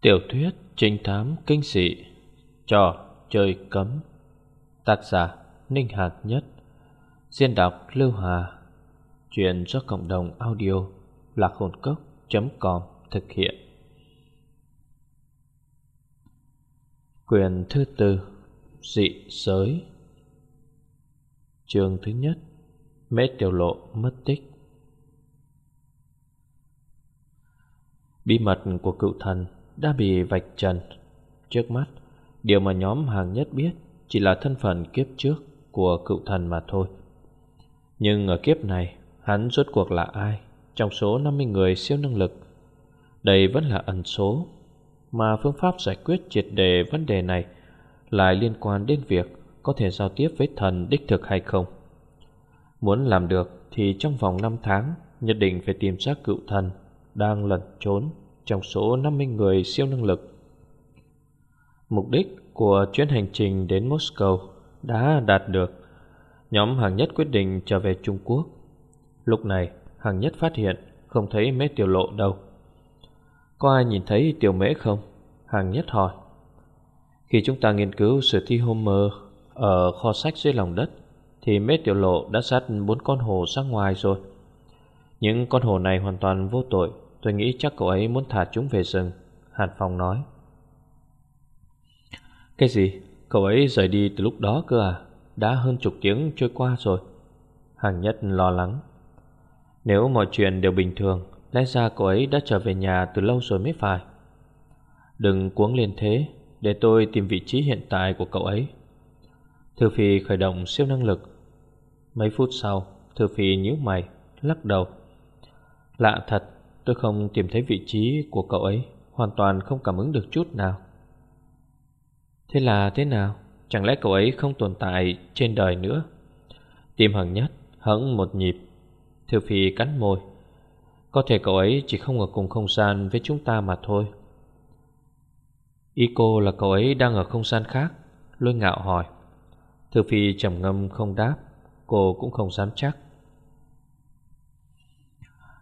Tiểu thuyết trinh thám kinh dị, Trò chơi cấm. Tác giả Ninh Hạc Nhất. Diễn đọc Lưu Hà. Chuyện do cộng đồng audio Lạc hồn cốc.com thực hiện. Quyền thứ tư, Dị giới. Chương thứ nhất, Mễ tiểu lộ mất tích. Bí mật của cựu thần đã bị vạch trần. Trước mắt, Điều mà nhóm hàng nhất biết Chỉ là thân phận kiếp trước của cựu thần mà thôi. Nhưng ở kiếp này, Hắn rốt cuộc là ai? Trong số 50 người siêu năng lực, Đây vẫn là ẩn số. Mà phương pháp giải quyết triệt đề vấn đề này Lại liên quan đến việc Có thể giao tiếp với thần đích thực hay không. Muốn làm được Thì trong vòng 5 tháng, Nhất định phải tìm ra cựu thần Đang lẩn trốn trong số 50 người siêu năng lực. Mục đích của chuyến hành trình đến Moscow đã đạt được. Nhóm hàng nhất quyết định trở về Trung Quốc. Lúc này, hàng nhất phát hiện không thấy mễ tiểu lộ đâu. Có ai nhìn thấy tiểu mễ không? Hàng nhất hỏi. Khi chúng ta nghiên cứu sử thi Homer ở kho sách dưới lòng đất, thì mễ tiểu lộ đã sát bốn con hồ ra ngoài rồi. Những con hồ này hoàn toàn vô tội Tôi nghĩ chắc cậu ấy muốn thả chúng về rừng, Hàn Phong nói. Cái gì? Cậu ấy rời đi từ lúc đó cơ à? Đã hơn chục tiếng trôi qua rồi. Hàng nhất lo lắng. Nếu mọi chuyện đều bình thường, Lẽ ra cậu ấy đã trở về nhà từ lâu rồi mới phải. Đừng cuống lên thế, Để tôi tìm vị trí hiện tại của cậu ấy. Thư Phi khởi động siêu năng lực. Mấy phút sau, Thư Phi nhíu mày, Lắc đầu. Lạ thật Tôi không tìm thấy vị trí của cậu ấy, Hoàn toàn không cảm ứng được chút nào. Thế là thế nào? Chẳng lẽ cậu ấy không tồn tại trên đời nữa? Tim hằng nhất hững một nhịp. Thư Phi cắn môi. Có thể cậu ấy chỉ không ở cùng không gian với chúng ta mà thôi. Ý cô là cậu ấy đang ở không gian khác, Lôi ngạo hỏi. Thư Phi trầm ngâm không đáp, Cô cũng không dám chắc.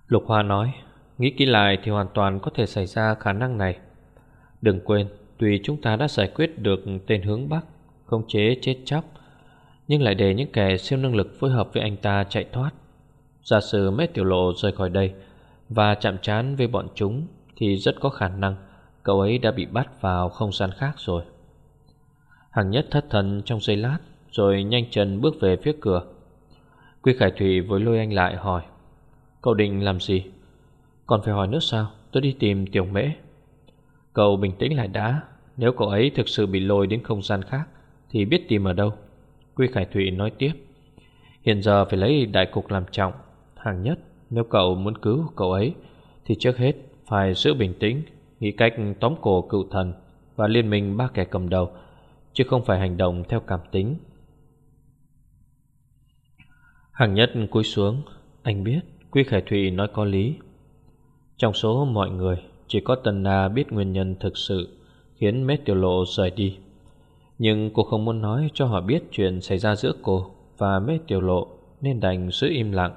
Lục Hoa nói Nghĩ kỹ lại thì hoàn toàn có thể xảy ra khả năng này. Đừng quên, Tuy chúng ta đã giải quyết được tên hướng Bắc Không chế chết chóc, Nhưng lại để những kẻ siêu năng lực phối hợp với anh ta chạy thoát. Giả sử mét tiểu lộ rời khỏi đây Và chạm trán với bọn chúng Thì rất có khả năng Cậu ấy đã bị bắt vào không gian khác rồi. Hàng nhất thất thần trong giây lát, Rồi nhanh chân bước về phía cửa. Quy Khải Thủy với lôi anh lại hỏi, Cậu định làm gì? Còn phải hỏi nữa sao? Tôi đi tìm tiểu mễ. Cậu bình tĩnh lại đã. Nếu cậu ấy thực sự bị lôi đến không gian khác, Thì biết tìm ở đâu? Quy Khải Thụy nói tiếp. Hiện giờ phải lấy đại cục làm trọng Hàng nhất. Nếu cậu muốn cứu cậu ấy, Thì trước hết phải giữ bình tĩnh, Nghĩ cách tóm cổ cựu thần Và liên minh ba kẻ cầm đầu, Chứ không phải hành động theo cảm tính. Hàng nhất cúi xuống. Anh biết, Quy Khải Thụy nói có lý trong số mọi người, Chỉ có Tần Na biết nguyên nhân thực sự Khiến Mết Tiểu Lộ rời đi. Nhưng cô không muốn nói cho họ biết Chuyện xảy ra giữa cô và Mết Tiểu Lộ Nên đành giữ im lặng.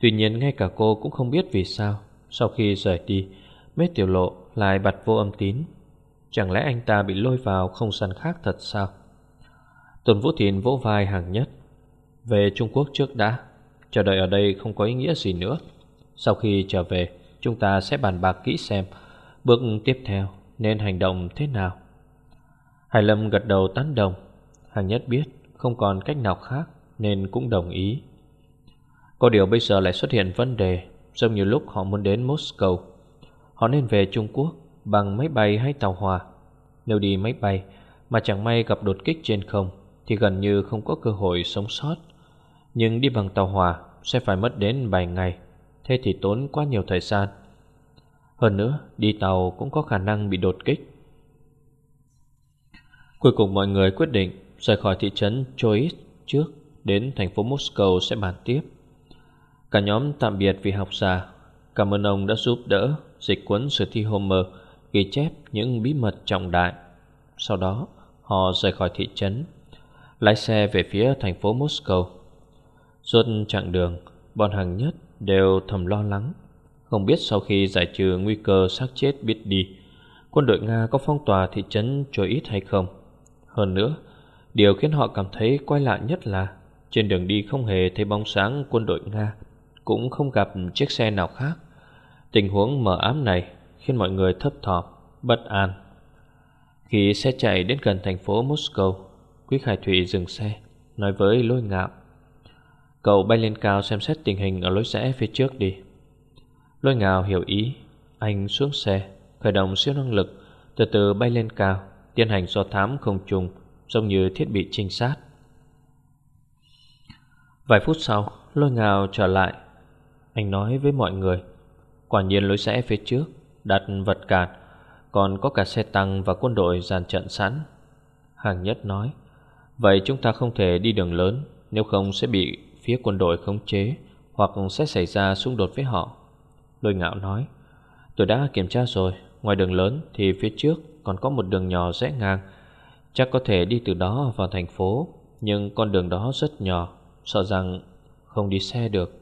Tuy nhiên ngay cả cô cũng không biết vì sao, Sau khi rời đi Mết Tiểu Lộ lại bật vô âm tín. Chẳng lẽ anh ta bị lôi vào không gian khác thật sao? Tuần Vũ Thìn vỗ vai hàng nhất. Về Trung Quốc trước đã, Chờ đợi ở đây không có ý nghĩa gì nữa. Sau khi trở về Chúng ta sẽ bàn bạc kỹ xem Bước tiếp theo nên hành động thế nào. Hải Lâm gật đầu tán đồng. Hàng nhất biết không còn cách nào khác Nên cũng đồng ý. Có điều bây giờ lại xuất hiện vấn đề, Giống như lúc họ muốn đến Moscow. Họ nên về Trung Quốc Bằng máy bay hay tàu hòa Nếu đi máy bay Mà chẳng may gặp đột kích trên không Thì gần như không có cơ hội sống sót. Nhưng đi bằng tàu hòa Sẽ phải mất đến vài ngày. Thế thì tốn quá nhiều thời gian. Hơn nữa, đi tàu cũng có khả năng bị đột kích. Cuối cùng mọi người quyết định Rời khỏi thị trấn Chois trước Đến thành phố Moscow sẽ bàn tiếp. Cả nhóm tạm biệt vì học giả. Cảm ơn ông đã giúp đỡ Dịch cuốn sử thi Homer Ghi chép những bí mật trọng đại. Sau đó, họ rời khỏi thị trấn, Lái xe về phía thành phố Moscow. Suốt chặng đường, Bọn hàng nhất đều thầm lo lắng. Không biết sau khi giải trừ nguy cơ xác chết biết đi Quân đội Nga có phong tỏa thị trấn Choi ít hay không? Hơn nữa Điều khiến họ cảm thấy quay lại nhất là Trên đường đi không hề thấy bóng sáng quân đội Nga Cũng không gặp chiếc xe nào khác. Tình huống mờ ám này Khiến mọi người thấp thỏm, bất an. Khi xe chạy đến gần thành phố Moscow Quý Khải Thụy dừng xe Nói với lôi ngạo. Cậu bay lên cao xem xét tình hình ở lối rẽ phía trước đi. Lôi ngào hiểu ý, Anh xuống xe, Khởi động siêu năng lực, Từ từ bay lên cao, Tiến hành do thám không trùng, Giống như thiết bị trinh sát. Vài phút sau, Lôi ngào trở lại. Anh nói với mọi người, Quả nhiên lối rẽ phía trước, Đặt vật cản, Còn có cả xe tăng và quân đội dàn trận sẵn. Hàng nhất nói, Vậy chúng ta không thể đi đường lớn, Nếu không sẽ bị phía quân đội khống chế Hoặc sẽ xảy ra xung đột với họ. Lôi ngạo nói, Tôi đã kiểm tra rồi, Ngoài đường lớn thì phía trước còn có một đường nhỏ rẽ ngang. Chắc có thể đi từ đó vào thành phố, Nhưng con đường đó rất nhỏ, Sợ rằng không đi xe được.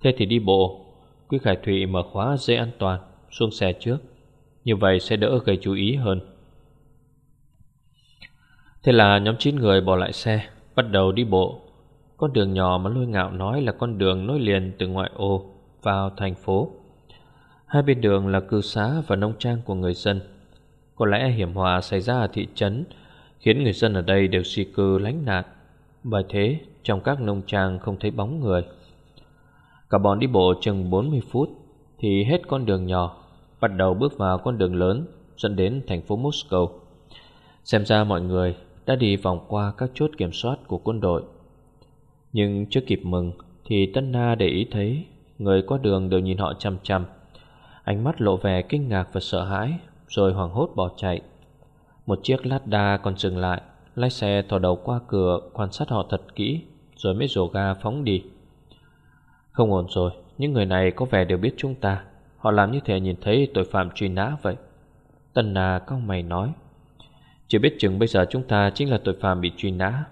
Thế thì đi bộ. Quý Khải Thụy mở khóa dây an toàn, Xuống xe trước. Như vậy sẽ đỡ gây chú ý hơn. Thế là nhóm 9 người bỏ lại xe, Bắt đầu đi bộ. Con đường nhỏ mà lôi ngạo nói là con đường nối liền từ ngoại ô vào thành phố. Hai bên đường là cư xá và nông trang của người dân. Có lẽ hiểm họa xảy ra ở thị trấn, Khiến người dân ở đây đều di cư lánh nạn. Bởi thế, trong các nông trang không thấy bóng người. Cả bọn đi bộ chừng 40 phút Thì hết con đường nhỏ, Bắt đầu bước vào con đường lớn, Dẫn đến thành phố Moscow. Xem ra mọi người đã đi vòng qua các chốt kiểm soát của quân đội. Nhưng chưa kịp mừng Thì Tân Na để ý thấy, Người qua đường đều nhìn họ chăm chăm Ánh mắt lộ vẻ kinh ngạc và sợ hãi, Rồi hoảng hốt bỏ chạy. Một chiếc lát đa còn dừng lại, Lái xe thò đầu qua cửa Quan sát họ thật kỹ, Rồi mới rổ ga phóng đi. Không ổn rồi, Những người này có vẻ đều biết chúng ta. Họ làm như thể nhìn thấy tội phạm truy nã vậy. Tân nà cao mày nói, Chỉ biết chừng bây giờ chúng ta Chính là tội phạm bị truy nã.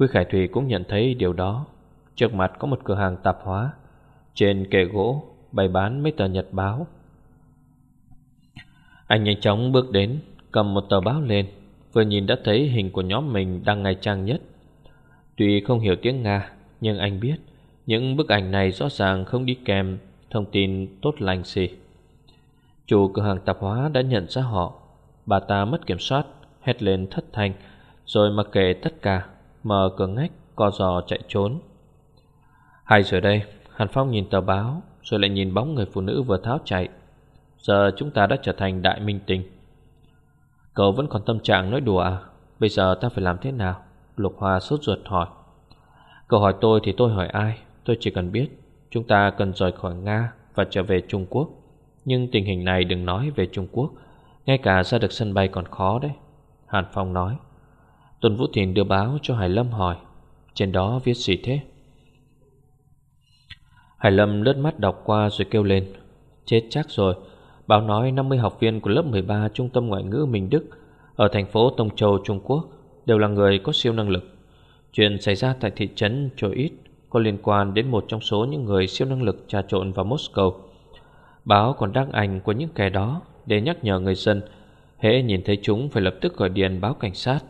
Quy Khải Thủy cũng nhận thấy điều đó. Trước mặt có một cửa hàng tạp hóa. Trên kệ gỗ bày bán mấy tờ nhật báo. Anh nhanh chóng bước đến, Cầm một tờ báo lên. Vừa nhìn đã thấy hình của nhóm mình đang ngày trang nhất. Tuy không hiểu tiếng Nga, Nhưng anh biết. Những bức ảnh này rõ ràng không đi kèm Thông tin tốt lành gì. Chủ cửa hàng tạp hóa đã nhận ra họ. Bà ta mất kiểm soát, Hét lên thất thanh, Rồi mặc kệ tất cả. Mở cửa ngách, co giò chạy trốn. Hai giờ đây, Hàn Phong nhìn tờ báo, Rồi lại nhìn bóng người phụ nữ vừa tháo chạy. Giờ chúng ta đã trở thành đại minh tinh. Cậu vẫn còn tâm trạng nói đùa à? Bây giờ ta phải làm thế nào? Lục Hoa sốt ruột hỏi. Cậu hỏi tôi thì tôi hỏi ai? Tôi chỉ cần biết, Chúng ta cần rời khỏi Nga và trở về Trung Quốc. Nhưng tình hình này đừng nói về Trung Quốc, Ngay cả ra được sân bay còn khó đấy, Hàn Phong nói. Tuần Vũ Thiền đưa báo cho Hải Lâm hỏi, Trên đó viết gì thế? Hải Lâm lướt mắt đọc qua rồi kêu lên, Chết chắc rồi, Báo nói 50 học viên của lớp 13 Trung tâm Ngoại ngữ Minh Đức Ở thành phố Tông Châu, Trung Quốc Đều là người có siêu năng lực. Chuyện xảy ra tại thị trấn Chô Ít Có liên quan đến một trong số những người siêu năng lực trà trộn vào Moscow. Báo còn đăng ảnh của những kẻ đó Để nhắc nhở người dân, Hễ nhìn thấy chúng phải lập tức gọi điện báo cảnh sát.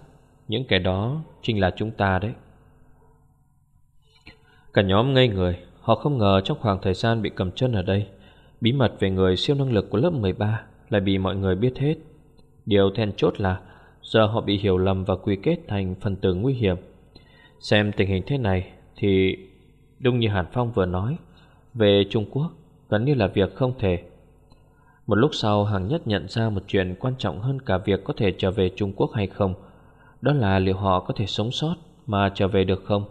Những kẻ đó chính là chúng ta đấy. Cả nhóm ngây người, Họ không ngờ trong khoảng thời gian bị cầm chân ở đây, Bí mật về người siêu năng lực của lớp 13 Lại bị mọi người biết hết. Điều then chốt là Giờ họ bị hiểu lầm và quy kết thành phần tử nguy hiểm. Xem tình hình thế này Thì đúng như Hàn Phong vừa nói, Về Trung Quốc Gần như là việc không thể. Một lúc sau Hàng Nhất nhận ra một chuyện quan trọng hơn cả việc có thể trở về Trung Quốc hay không. Đó là liệu họ có thể sống sót mà trở về được không?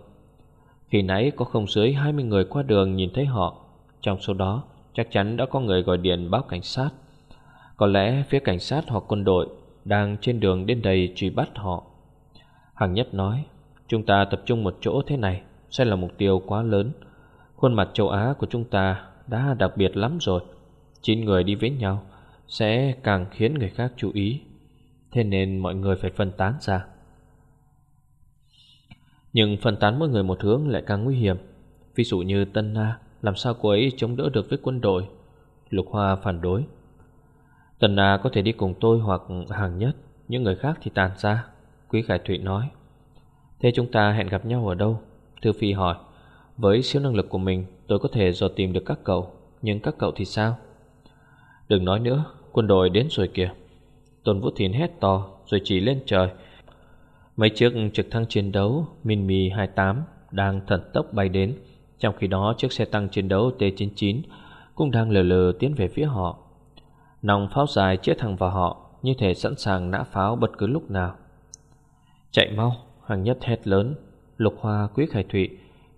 Khi nãy có không dưới 20 người qua đường nhìn thấy họ, Trong số đó chắc chắn đã có người gọi điện báo cảnh sát. Có lẽ phía cảnh sát hoặc quân đội đang trên đường đến đây truy bắt họ. Hằng Nhất nói, Chúng ta tập trung một chỗ thế này Sẽ là mục tiêu quá lớn. Khuôn mặt châu Á của chúng ta đã đặc biệt lắm rồi. Chín người đi với nhau Sẽ càng khiến người khác chú ý. Thế nên mọi người phải phân tán ra. Nhưng phân tán mỗi người một hướng lại càng nguy hiểm. Ví dụ như Tân Na, Làm sao cô ấy chống đỡ được với quân đội? Lục Hoa phản đối. Tần Na có thể đi cùng tôi hoặc hàng nhất, Những người khác thì tàn ra, Quý Khải Thụy nói. Thế chúng ta hẹn gặp nhau ở đâu? Thư Phi hỏi. Với siêu năng lực của mình, tôi có thể dò tìm được các cậu, Nhưng các cậu thì sao? Đừng nói nữa, Quân đội đến rồi kìa. Tôn Vũ Thìn hét to, rồi chỉ lên trời Mấy chiếc trực thăng chiến đấu Minmi 28 đang thần tốc bay đến. Trong khi đó, chiếc xe tăng chiến đấu T-99 Cũng đang lờ lờ tiến về phía họ. Nòng pháo dài chĩa thẳng vào họ, Như thể sẵn sàng nã pháo bất cứ lúc nào. Chạy mau, Hàng nhất hét lớn, Lục hoa, quý khải thụy,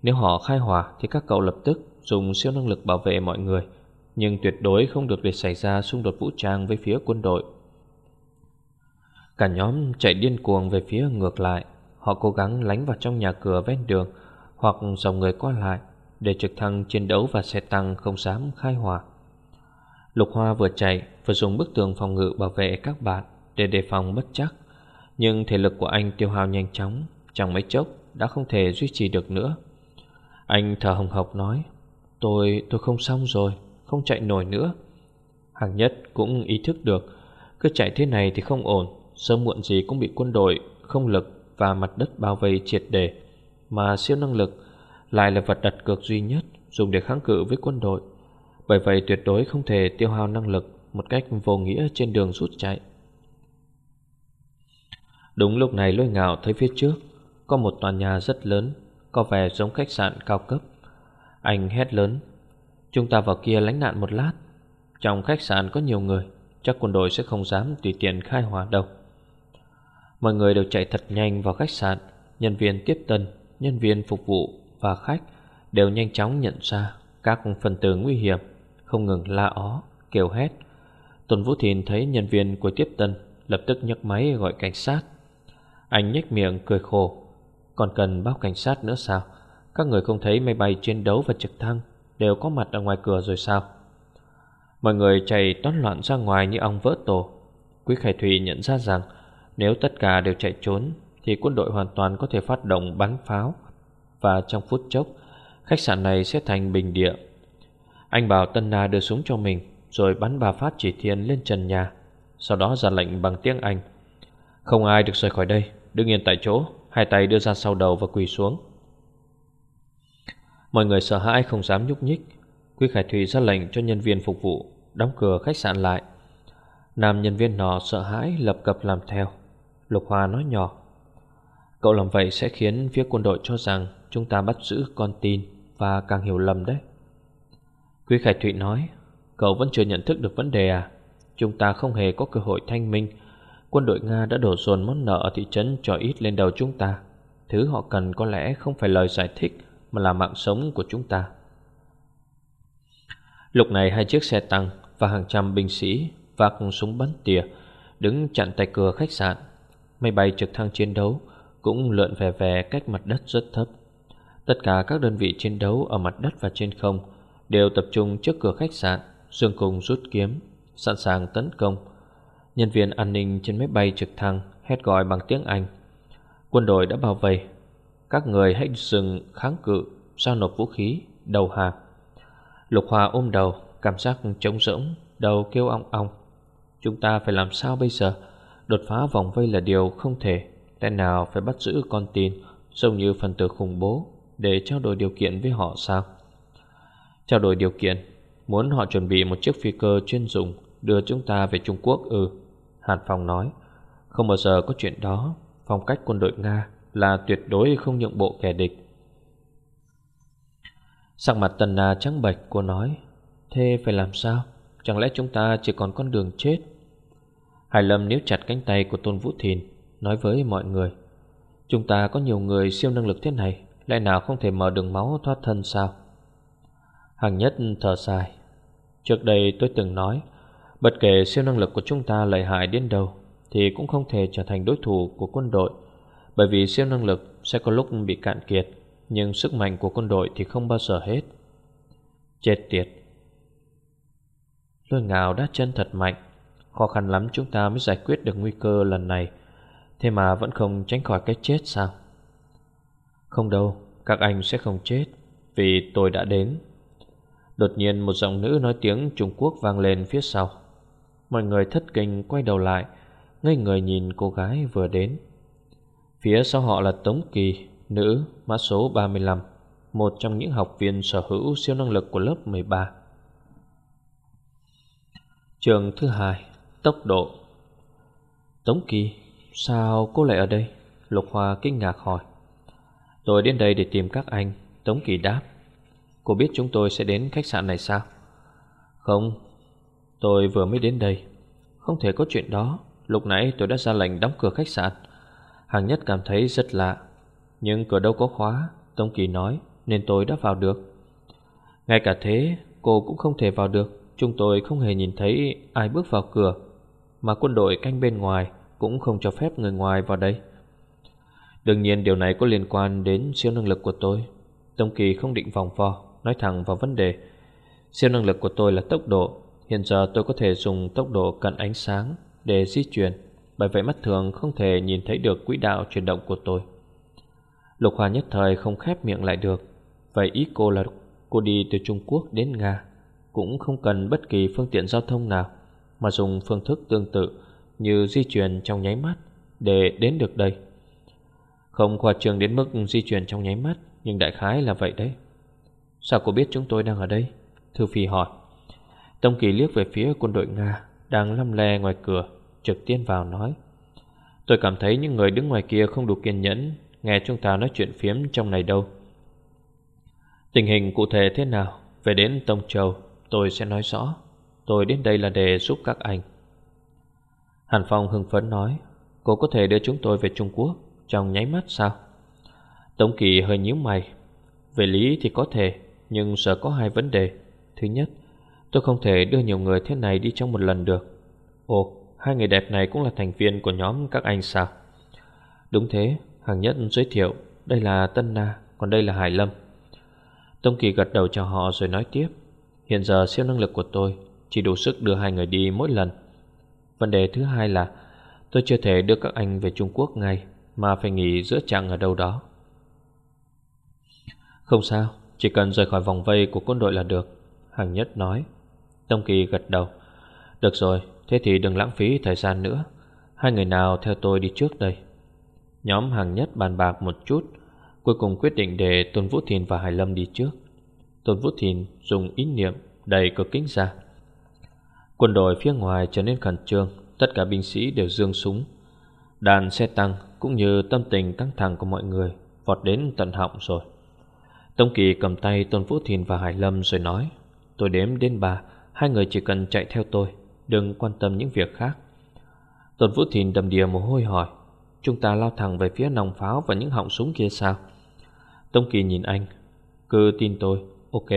Nếu họ khai hỏa thì các cậu lập tức Dùng siêu năng lực bảo vệ mọi người. Nhưng tuyệt đối không được để xảy ra xung đột vũ trang với phía quân đội. Cả nhóm chạy điên cuồng về phía ngược lại. Họ cố gắng lánh vào trong nhà cửa ven đường Hoặc dòng người qua lại Để trực thăng chiến đấu và xe tăng không dám khai hỏa. Lục Hoa vừa chạy vừa dùng bức tường phòng ngự bảo vệ các bạn Để đề phòng bất chắc. Nhưng thể lực của anh tiêu hao nhanh chóng chẳng mấy chốc đã không thể duy trì được nữa. Anh thở hồng hộc nói Tôi, tôi không xong rồi Không chạy nổi nữa. Hàng nhất cũng ý thức được Cứ chạy thế này thì không ổn. Sớm muộn gì cũng bị quân đội, Không lực và mặt đất bao vây triệt đề Mà siêu năng lực Lại là vật đặt cược duy nhất Dùng để kháng cự với quân đội. Bởi vậy tuyệt đối không thể tiêu hao năng lực Một cách vô nghĩa trên đường rút chạy. Đúng lúc này lôi ngạo thấy phía trước Có một tòa nhà rất lớn, Có vẻ giống khách sạn cao cấp. Anh hét lớn, Chúng ta vào kia lánh nạn một lát. Trong khách sạn có nhiều người, Chắc quân đội sẽ không dám tùy tiện khai hỏa đâu. Mọi người đều chạy thật nhanh vào khách sạn. Nhân viên tiếp tân, nhân viên phục vụ và khách Đều nhanh chóng nhận ra các phần tử nguy hiểm Không ngừng la ó, kêu hét. Tôn Vũ Thìn thấy nhân viên của tiếp tân Lập tức nhấc máy gọi cảnh sát. Anh nhếch miệng cười khổ. Còn cần báo cảnh sát nữa sao? Các người không thấy máy bay chiến đấu và trực thăng Đều có mặt ở ngoài cửa rồi sao? Mọi người chạy toán loạn ra ngoài như ong vỡ tổ. Quý Khải Thủy nhận ra rằng nếu tất cả đều chạy trốn, Thì quân đội hoàn toàn có thể phát động bắn pháo. Và trong phút chốc, Khách sạn này sẽ thành bình địa. Anh bảo Tân Na đưa súng cho mình, Rồi bắn bà phát chỉ thiên lên trần nhà. Sau đó ra lệnh bằng tiếng Anh. Không ai được rời khỏi đây, Đứng yên tại chỗ, Hai tay đưa ra sau đầu và quỳ xuống. Mọi người sợ hãi không dám nhúc nhích. Quý Khải Thủy ra lệnh cho nhân viên phục vụ Đóng cửa khách sạn lại. Nam nhân viên nọ sợ hãi lập cập làm theo. Lục Hoa nói nhỏ. Cậu làm vậy sẽ khiến phía quân đội cho rằng Chúng ta bắt giữ con tin Và càng hiểu lầm đấy. Quý Khải Thụy nói, Cậu vẫn chưa nhận thức được vấn đề à? Chúng ta không hề có cơ hội thanh minh. Quân đội Nga đã đổ dồn món nợ ở thị trấn cho ít lên đầu chúng ta. Thứ họ cần có lẽ không phải lời giải thích, Mà là mạng sống của chúng ta. Lúc này hai chiếc xe tăng và hàng trăm binh sĩ vác súng bắn tỉa đứng chặn tại cửa khách sạn. Máy bay trực thăng chiến đấu cũng lượn về về cách mặt đất rất thấp. Tất cả các đơn vị chiến đấu ở mặt đất và trên không đều tập trung trước cửa khách sạn, dương cùng rút kiếm, sẵn sàng tấn công. Nhân viên an ninh trên máy bay trực thăng hét gọi bằng tiếng Anh. Quân đội đã bao vây. Các người hãy dừng kháng cự, giao nộp vũ khí, đầu hàng. Lục Hòa ôm đầu Cảm giác trống rỗng Đầu kêu ong ong Chúng ta phải làm sao bây giờ Đột phá vòng vây là điều không thể. Lẽ nào phải bắt giữ con tin, Giống như phần tử khủng bố, Để trao đổi điều kiện với họ sao? Trao đổi điều kiện? Muốn họ chuẩn bị một chiếc phi cơ chuyên dụng Đưa chúng ta về Trung Quốc ư? Hàn Phong nói. Không bao giờ có chuyện đó. Phong cách quân đội Nga là tuyệt đối không nhượng bộ kẻ địch. Sắc mặt tần na trắng bệch, cô nói. Thế phải làm sao? Chẳng lẽ chúng ta chỉ còn con đường chết Hải Lâm níu chặt cánh tay của Tôn Vũ Thìn, Nói với mọi người, Chúng ta có nhiều người siêu năng lực thế này Lại nào không thể mở đường máu thoát thân sao? Hàng nhất thở dài, Trước đây tôi từng nói, Bất kể siêu năng lực của chúng ta lợi hại đến đâu, Thì cũng không thể trở thành đối thủ của quân đội, Bởi vì siêu năng lực sẽ có lúc bị cạn kiệt, nhưng sức mạnh của quân đội thì không bao giờ hết. Chết tiệt. Lôi ngào đã chân thật mạnh Khó khăn lắm chúng ta mới giải quyết được nguy cơ lần này. Thế mà vẫn không tránh khỏi cái chết sao? Không đâu, Các anh sẽ không chết, Vì tôi đã đến. Đột nhiên một giọng nữ nói tiếng Trung Quốc vang lên phía sau. Mọi người thất kinh quay đầu lại, Ngây người nhìn cô gái vừa đến. Phía sau họ là Tống Kỳ, Nữ, mã số 35 Một trong những học viên sở hữu siêu năng lực của lớp 13 Trường thứ hai. Tốc độ. Tống Kỳ, Sao cô lại ở đây? Lục Hoa kinh ngạc hỏi. Tôi đến đây để tìm các anh, Tống Kỳ đáp. Cô biết chúng tôi sẽ đến khách sạn này sao? Không, Tôi vừa mới đến đây. Không thể có chuyện đó. Lúc nãy tôi đã ra lệnh đóng cửa khách sạn. Hàng nhất cảm thấy rất lạ. Nhưng cửa đâu có khóa, Tống Kỳ nói, Nên tôi đã vào được. Ngay cả thế, cô cũng không thể vào được. Chúng tôi không hề nhìn thấy ai bước vào cửa. Mà quân đội canh bên ngoài Cũng không cho phép người ngoài vào đây. Đương nhiên điều này có liên quan đến siêu năng lực của tôi. Tông Kỳ không định vòng vo, Nói thẳng vào vấn đề. Siêu năng lực của tôi là tốc độ. Hiện giờ tôi có thể dùng tốc độ cận ánh sáng Để di chuyển, Bởi vậy mắt thường không thể nhìn thấy được quỹ đạo chuyển động của tôi. Lục Hòa nhất thời không khép miệng lại được. Vậy ý cô là cô đi từ Trung Quốc đến Nga, Cũng không cần bất kỳ phương tiện giao thông nào. Mà dùng phương thức tương tự Như di chuyển trong nháy mắt Để đến được đây. Không khoa trường đến mức di chuyển trong nháy mắt, Nhưng đại khái là vậy đấy. Sao cô biết chúng tôi đang ở đây? Thư Phi hỏi. Tông Kỳ liếc về phía quân đội Nga Đang lăm le ngoài cửa, Trực tiên vào nói. Tôi cảm thấy những người đứng ngoài kia không đủ kiên nhẫn, Nghe chúng ta nói chuyện phiếm trong này đâu. Tình hình cụ thể thế nào? Về đến Tông Châu, Tôi sẽ nói rõ. Tôi đến đây là để giúp các anh. Hàn Phong hưng phấn nói, Cô có thể đưa chúng tôi về Trung Quốc Trong nháy mắt sao? Tống Kỳ hơi nhíu mày, Về lý thì có thể, Nhưng sợ có hai vấn đề. Thứ nhất, Tôi không thể đưa nhiều người thế này đi trong một lần được. Ồ, Hai người đẹp này cũng là thành viên của nhóm các anh sao? Đúng thế Hàng nhất giới thiệu, Đây là Tân Na, Còn đây là Hải Lâm. Tông Kỳ gật đầu chào họ rồi nói tiếp, Hiện giờ siêu năng lực của tôi chỉ đủ sức đưa hai người đi mỗi lần. Vấn đề thứ hai là, Tôi chưa thể đưa các anh về Trung Quốc ngay, Mà phải nghỉ giữa chặng ở đâu đó. Không sao, Chỉ cần rời khỏi vòng vây của quân đội là được, Hàng nhất nói. Tông Kỳ gật đầu. Được rồi, Thế thì đừng lãng phí thời gian nữa. Hai người nào theo tôi đi trước đây? Nhóm hàng nhất bàn bạc một chút, Cuối cùng quyết định để Tôn Vũ Thìn và Hải Lâm đi trước. Tôn Vũ Thìn dùng ý niệm đầy cửa kính ra. Quân đội phía ngoài trở nên khẩn trương Tất cả binh sĩ đều dương súng. Đàn xe tăng cũng như tâm tình căng thẳng của mọi người Vọt đến tận họng rồi. Tông Kỳ cầm tay Tôn Vũ Thìn và Hải Lâm rồi nói Tôi đếm đến ba Hai người chỉ cần chạy theo tôi Đừng quan tâm những việc khác. Tôn Vũ Thìn đầm đìa mồ hôi hỏi Chúng ta lao thẳng về phía nòng pháo Và những họng súng kia sao? Tông Kỳ nhìn anh Cứ tin tôi, ok.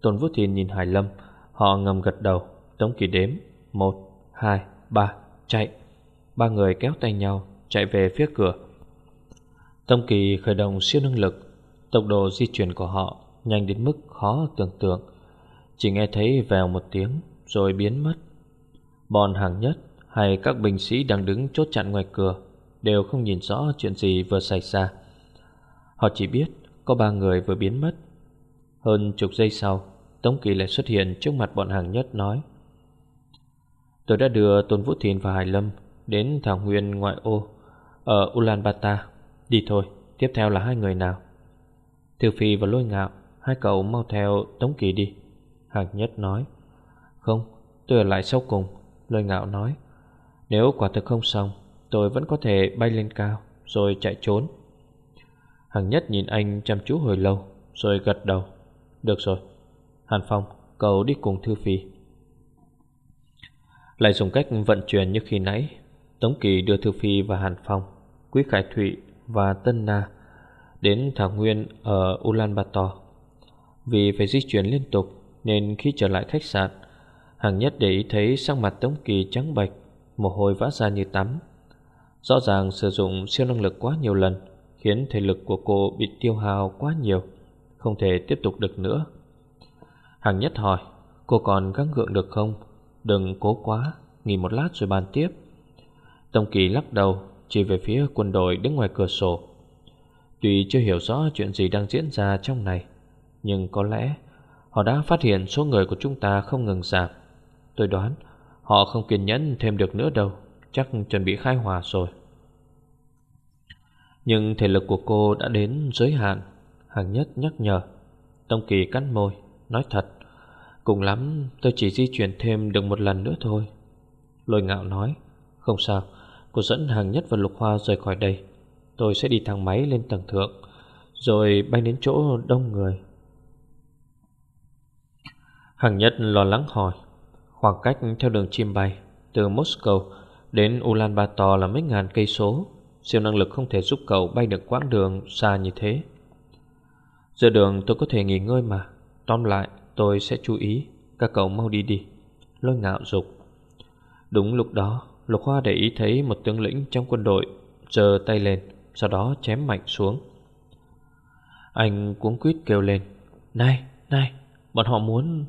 Tôn Vũ Thìn nhìn Hải Lâm Họ ngầm gật đầu. Tống Kỳ đếm Một, hai, ba, chạy. Ba người kéo tay nhau Chạy về phía cửa. Tông Kỳ khởi động siêu năng lực Tốc độ di chuyển của họ Nhanh đến mức khó tưởng tượng. Chỉ nghe thấy vèo một tiếng Rồi biến mất. Bọn hàng nhất hay các binh sĩ đang đứng chốt chặn ngoài cửa Đều không nhìn rõ chuyện gì vừa xảy ra. Họ chỉ biết có ba người vừa biến mất. Hơn chục giây sau Tống Kỳ lại xuất hiện trước mặt bọn hàng nhất nói Tôi đã đưa Tôn Vũ Thiên và Hải Lâm Đến thảo nguyên ngoại ô Ở Ulaanbaatar. Đi thôi, tiếp theo là hai người nào? Thư Phi và Lôi Ngạo Hai cậu mau theo Tống Kỳ đi. Hàng nhất nói Không, tôi ở lại sau cùng. Lôi Ngạo nói Nếu quả thực không xong Tôi vẫn có thể bay lên cao Rồi chạy trốn. Hàng nhất nhìn anh chăm chú hồi lâu Rồi gật đầu. Được rồi Hàn Phong cậu đi cùng Thư Phi. Lại dùng cách vận chuyển như khi nãy. Tống Kỳ đưa Thư Phi và Hàn Phong, Quý Khải Thụy và Tân Na Đến Thảo Nguyên ở Ulaanbaatar. Vì phải di chuyển liên tục Nên khi trở lại khách sạn, Hàng nhất để ý thấy sắc mặt Tống Kỳ trắng bệch, Mồ hôi vã ra như tắm. Rõ ràng sử dụng siêu năng lực quá nhiều lần Khiến thể lực của cô bị tiêu hao quá nhiều, Không thể tiếp tục được nữa. Hàng nhất hỏi, Cô còn gắng gượng được không? Đừng cố quá, Nghỉ một lát rồi bàn tiếp. Tông Kỳ lắc đầu, Chỉ về phía quân đội đứng ngoài cửa sổ. Tuy chưa hiểu rõ chuyện gì đang diễn ra trong này, Nhưng có lẽ Họ đã phát hiện số người của chúng ta không ngừng giảm. Tôi đoán Họ không kiên nhẫn thêm được nữa đâu, Chắc chuẩn bị khai hỏa rồi. Nhưng thể lực của cô đã đến giới hạn Hàng nhất nhắc nhở. Tông Kỳ cắn môi, Nói thật Cùng lắm, tôi chỉ di chuyển thêm được một lần nữa thôi. Lôi ngạo nói, Không sao, Cô dẫn hàng nhất và lục hoa rời khỏi đây. Tôi sẽ đi thang máy lên tầng thượng, Rồi bay đến chỗ đông người. Hàng nhất lo lắng hỏi, Khoảng cách theo đường chim bay Từ Moscow đến Ulaanbaatar là mấy ngàn cây số. Siêu năng lực không thể giúp cậu bay được quãng đường xa như thế. Giờ đường tôi có thể nghỉ ngơi mà. Tóm lại tôi sẽ chú ý. Các cậu mau đi đi. Lôi ngạo dục. Đúng lúc đó Lục Hoa để ý thấy một tướng lĩnh trong quân đội giơ tay lên Sau đó chém mạnh xuống. Anh cuống quýt kêu lên Này, này, bọn họ muốn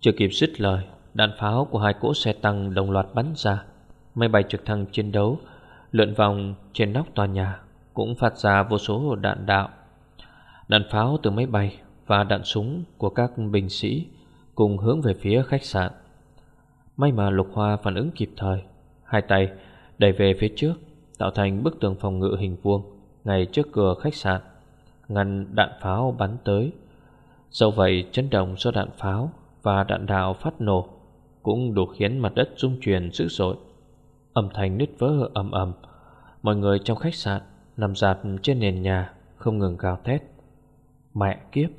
Chưa kịp dứt lời Đạn pháo của hai cỗ xe tăng đồng loạt bắn ra. Máy bay trực thăng chiến đấu Lượn vòng trên nóc tòa nhà Cũng phát ra vô số đạn đạo. Đạn pháo từ máy bay và đạn súng của các binh sĩ Cùng hướng về phía khách sạn. May mà Lục Hoa phản ứng kịp thời, Hai tay đẩy về phía trước, Tạo thành bức tường phòng ngự hình vuông Ngay trước cửa khách sạn, Ngăn đạn pháo bắn tới. Dẫu vậy, chấn động do đạn pháo Và đạn đạo phát nổ Cũng đủ khiến mặt đất rung chuyển dữ dội. Âm thanh nứt vỡ ầm ầm, Mọi người trong khách sạn Nằm dạt trên nền nhà Không ngừng gào thét. Mẹ kiếp!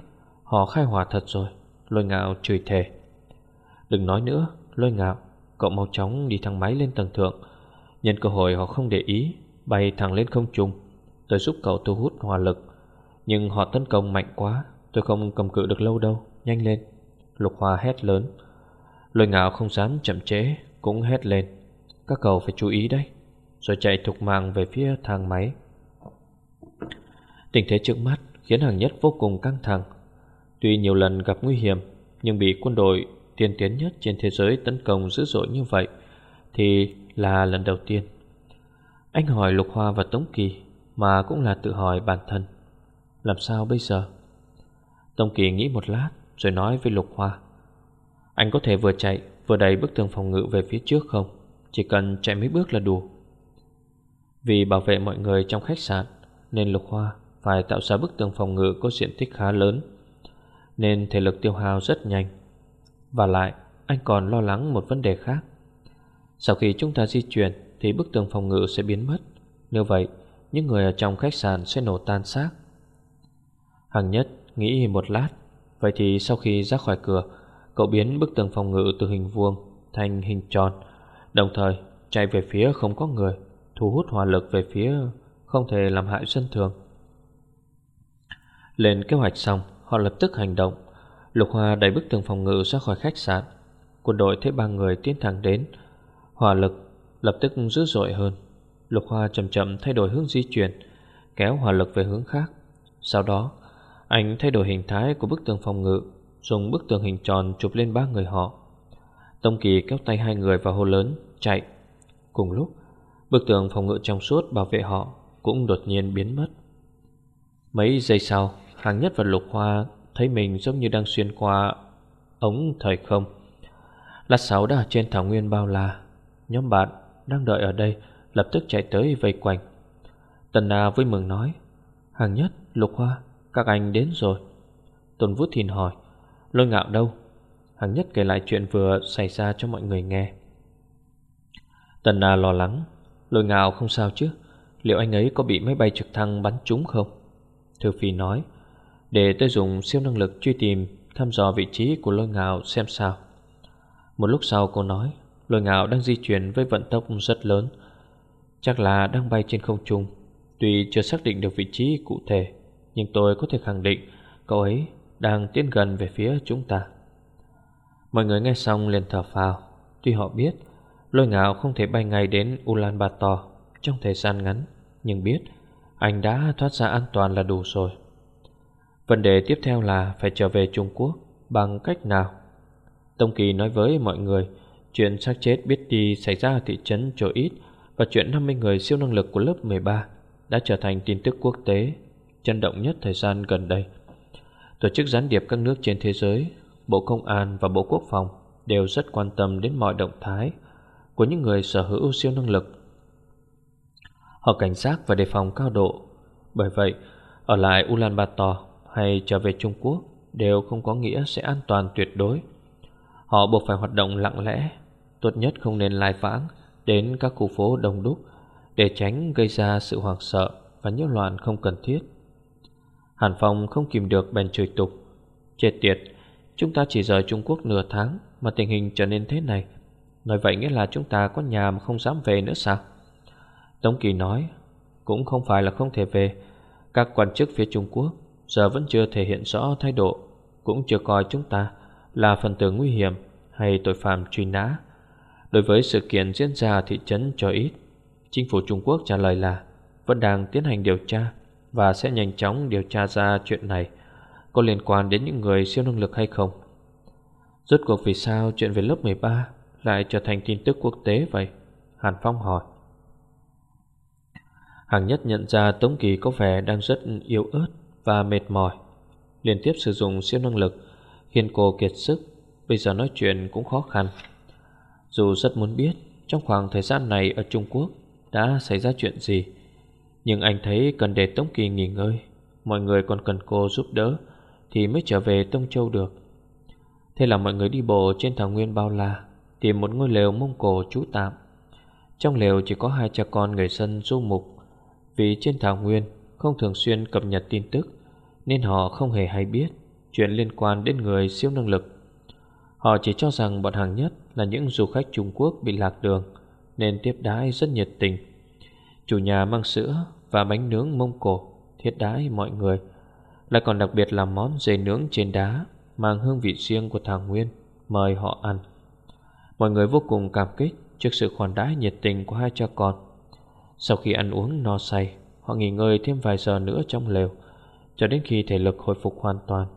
Họ khai hỏa thật rồi, Lôi ngạo chửi thề. Đừng nói nữa, Lôi ngạo, Cậu mau chóng đi thang máy lên tầng thượng. Nhân cơ hội họ không để ý, Bay thẳng lên không trung Tôi giúp cậu thu hút hỏa lực. Nhưng họ tấn công mạnh quá, Tôi không cầm cự được lâu đâu, Nhanh lên. Lục Hoa hét lớn. Lôi ngạo không dám chậm chế Cũng hét lên. Các cậu phải chú ý đấy. Rồi chạy thục mạng về phía thang máy. Tình thế trước mắt Khiến hàng nhất vô cùng căng thẳng. Tuy nhiều lần gặp nguy hiểm, Nhưng bị quân đội tiên tiến nhất trên thế giới tấn công dữ dội như vậy Thì là lần đầu tiên. Anh hỏi Lục Hoa và Tống Kỳ Mà cũng là tự hỏi bản thân, Làm sao bây giờ? Tống Kỳ nghĩ một lát Rồi nói với Lục Hoa, Anh có thể vừa chạy, vừa đẩy bức tường phòng ngự về phía trước không? Chỉ cần chạy mấy bước là đủ. Vì bảo vệ mọi người trong khách sạn Nên Lục Hoa phải tạo ra bức tường phòng ngự có diện tích khá lớn nên thể lực tiêu hao rất nhanh. Và lại, anh còn lo lắng một vấn đề khác. Sau khi chúng ta di chuyển, Thì bức tường phòng ngự sẽ biến mất. Như vậy, những người ở trong khách sạn sẽ nổ tan xác. Hằng nhất nghĩ một lát. Vậy thì sau khi ra khỏi cửa, Cậu biến bức tường phòng ngự từ hình vuông Thành hình tròn. Đồng thời, chạy về phía không có người, Thu hút hỏa lực về phía Không thể làm hại dân thường. Lên kế hoạch xong Họ lập tức hành động. Lục Hoa đẩy bức tường phòng ngự ra khỏi khách sạn. Quân đội thấy ba người tiến thẳng đến. Hỏa lực lập tức dữ dội hơn. Lục Hoa chậm chậm thay đổi hướng di chuyển, Kéo hỏa lực về hướng khác. Sau đó, Anh thay đổi hình thái của bức tường phòng ngự, Dùng bức tường hình tròn chụp lên ba người họ. Tông Kỳ kéo tay hai người vào hồ lớn, Chạy. Cùng lúc, Bức tường phòng ngự trong suốt bảo vệ họ Cũng đột nhiên biến mất. Mấy giây sau Hàng nhất và lục hoa Thấy mình giống như đang xuyên qua ống thời không. Lát sáu đã ở trên thảo nguyên bao la Nhóm bạn đang đợi ở đây Lập tức chạy tới vây quanh. Tần Na vui mừng nói Hàng nhất, lục hoa, các anh đến rồi. Tôn Vũ Thìn hỏi Lôi ngạo đâu? Hàng nhất kể lại chuyện vừa xảy ra cho mọi người nghe. Tần Na lo lắng Lôi ngạo không sao chứ? Liệu anh ấy có bị máy bay trực thăng bắn trúng không? Thư Phi nói để tôi dùng siêu năng lực truy tìm, Thăm dò vị trí của lôi ngạo xem sao. Một lúc sau cô nói, Lôi ngạo đang di chuyển với vận tốc rất lớn. Chắc là đang bay trên không trung. Tuy chưa xác định được vị trí cụ thể, Nhưng tôi có thể khẳng định Cậu ấy đang tiến gần về phía chúng ta. Mọi người nghe xong liền thở phào. Tuy họ biết, Lôi ngạo không thể bay ngay đến Ulaanbaatar Trong thời gian ngắn, Nhưng biết Anh đã thoát ra an toàn là đủ rồi. Vấn đề tiếp theo là phải trở về Trung Quốc bằng cách nào? Tông Kỳ nói với mọi người chuyện xác chết biết đi xảy ra ở thị trấn Chỗ Ít và chuyện 50 người siêu năng lực của lớp 13 đã trở thành tin tức quốc tế chấn động nhất thời gian gần đây. Tổ chức gián điệp các nước trên thế giới, Bộ Công an và Bộ Quốc phòng đều rất quan tâm đến mọi động thái Của những người sở hữu siêu năng lực Họ cảnh giác và đề phòng cao độ Bởi vậy Ở lại Ulaanbaatar hay trở về Trung Quốc Đều không có nghĩa sẽ an toàn tuyệt đối. Họ buộc phải hoạt động lặng lẽ, Tốt nhất không nên lai vãng Đến các khu phố đông đúc Để tránh gây ra sự hoảng sợ Và nhiễu loạn không cần thiết. Hàn Phong không kìm được bèn chửi tục, Chết tiệt, Chúng ta chỉ rời Trung Quốc nửa tháng Mà tình hình trở nên thế này. Nói vậy nghĩa là chúng ta có nhà mà không dám về nữa sao? Tống Kỳ nói, Cũng không phải là không thể về. Các quan chức phía Trung Quốc Giờ vẫn chưa thể hiện rõ thái độ, Cũng chưa coi chúng ta là phần tử nguy hiểm Hay tội phạm truy nã. Đối với sự kiện diễn ra thị trấn cho ít, Chính phủ Trung Quốc trả lời là Vẫn đang tiến hành điều tra Và sẽ nhanh chóng điều tra ra chuyện này. Có liên quan đến những người siêu năng lực hay không? Rốt cuộc vì sao chuyện về lớp 13 Lại trở thành tin tức quốc tế vậy? Hàn Phong hỏi. Hàng nhất nhận ra Tống Kỳ có vẻ đang rất yếu ớt và mệt mỏi, Liên tiếp sử dụng siêu năng lực Khiến cô kiệt sức, Bây giờ nói chuyện cũng khó khăn. Dù rất muốn biết Trong khoảng thời gian này ở Trung Quốc Đã xảy ra chuyện gì, Nhưng anh thấy cần để Tống Kỳ nghỉ ngơi, Mọi người còn cần cô giúp đỡ Thì mới trở về Tông Châu được. Thế là mọi người đi bộ trên thảo nguyên bao la, Tìm một ngôi lều Mông Cổ trú tạm. Trong lều chỉ có hai cha con người dân du mục, Vì trên thảo nguyên không thường xuyên cập nhật tin tức, Nên họ không hề hay biết Chuyện liên quan đến người siêu năng lực. Họ chỉ cho rằng bọn hàng nhất Là những du khách Trung Quốc bị lạc đường, Nên tiếp đái rất nhiệt tình. Chủ nhà mang sữa và bánh nướng mông cổ Thiết đái mọi người, Lại còn đặc biệt làm món dê nướng trên đá Mang hương vị riêng của Thảo Nguyên, Mời họ ăn. Mọi người vô cùng cảm kích Trước sự khoản đãi nhiệt tình của hai cha con. Sau khi ăn uống no say Họ nghỉ ngơi thêm vài giờ nữa trong lều, Cho đến khi thể lực hồi phục hoàn toàn.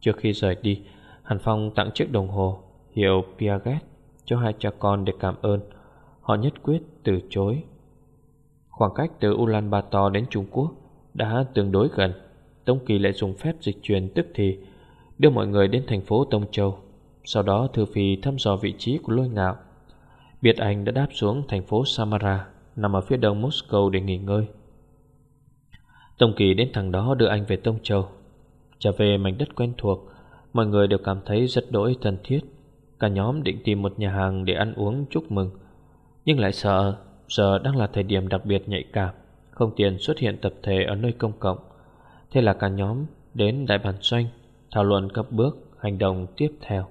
Trước khi rời đi, Hàn Phong tặng chiếc đồng hồ Hiệu Piaget cho hai cha con để cảm ơn. Họ nhất quyết từ chối. Khoảng cách từ Ulaanbaatar đến Trung Quốc Đã tương đối gần. Tông Kỳ lại dùng phép dịch truyền tức thì Đưa mọi người đến thành phố Tông Châu. Sau đó Thư Phi thăm dò vị trí của lôi ngạo. Biệt anh đã đáp xuống thành phố Samara, Nằm ở phía đông Moscow để nghỉ ngơi. Tông Kỳ đến thằng đó đưa anh về Tông Châu, Trở về mảnh đất quen thuộc, Mọi người đều cảm thấy rất đỗi thân thiết. Cả nhóm định tìm một nhà hàng để ăn uống chúc mừng, Nhưng lại sợ Giờ đang là thời điểm đặc biệt nhạy cảm, Không tiền xuất hiện tập thể ở nơi công cộng. Thế là cả nhóm đến đại bản doanh, Thảo luận các bước hành động tiếp theo.